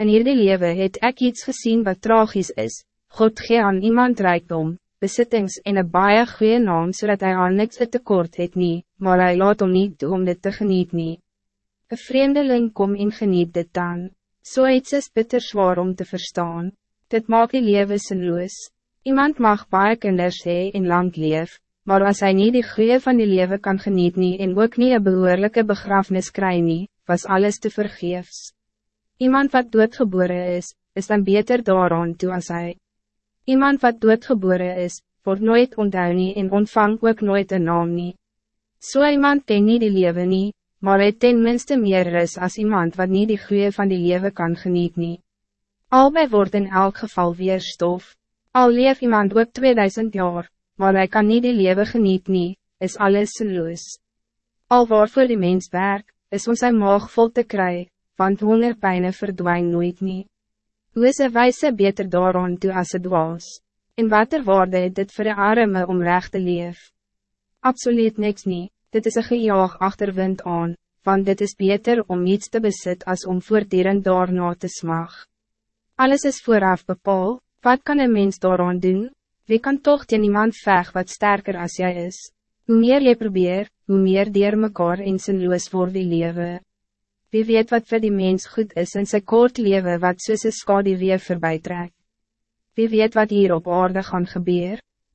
In hierdie lewe het ek iets gezien wat tragisch is. God gee aan iemand rijkdom, besittings en een baie goeie naam zodat hij aan niks het tekort het nie, maar hij laat om niet toe om dit te geniet nie. Een vreemdeling kom en geniet dit dan. So iets is bitter zwaar om te verstaan. Dit maak die lewe sinloos. Iemand mag baie kinders hee en lang leef, maar als hij niet die goeie van die lewe kan geniet nie en ook niet een behoorlijke begrafenis kry nie, was alles te vergeefs. Iemand wat doodgeboren is, is dan beter daaraan toe als hij. Iemand wat doodgeboren is, wordt nooit onthou nie en ontvang ook nooit een naam nie. So iemand ken nie die lewe nie, maar hy ten minste meer is als iemand wat niet die goeie van die lewe kan geniet nie. Albei word in elk geval weer stof. Al leef iemand ook 2000 jaar, maar hij kan niet die lewe geniet nie, is alles loos. Al waarvoor die mens werk, is ons sy maag vol te kry, want hongerpijne verdwijn nooit nie. Hoe is een wijze beter daaraan toe as het was? En wat er waarde het dit vir arme om recht te leef? Absoluut niks nie, dit is een gejaag achterwind aan, want dit is beter om iets te bezit als om voortdurend daarna te smag. Alles is vooraf bepaal, wat kan een mens daaraan doen? Wie kan toch teen iemand veg wat sterker als jij is? Hoe meer je probeer, hoe meer dier mekaar en sinloos voor die lewe. Wie weet wat voor die mens goed is in zijn kort leven wat een skadie weer voorbij trek. Wie weet wat hier op aarde gaan gebeuren?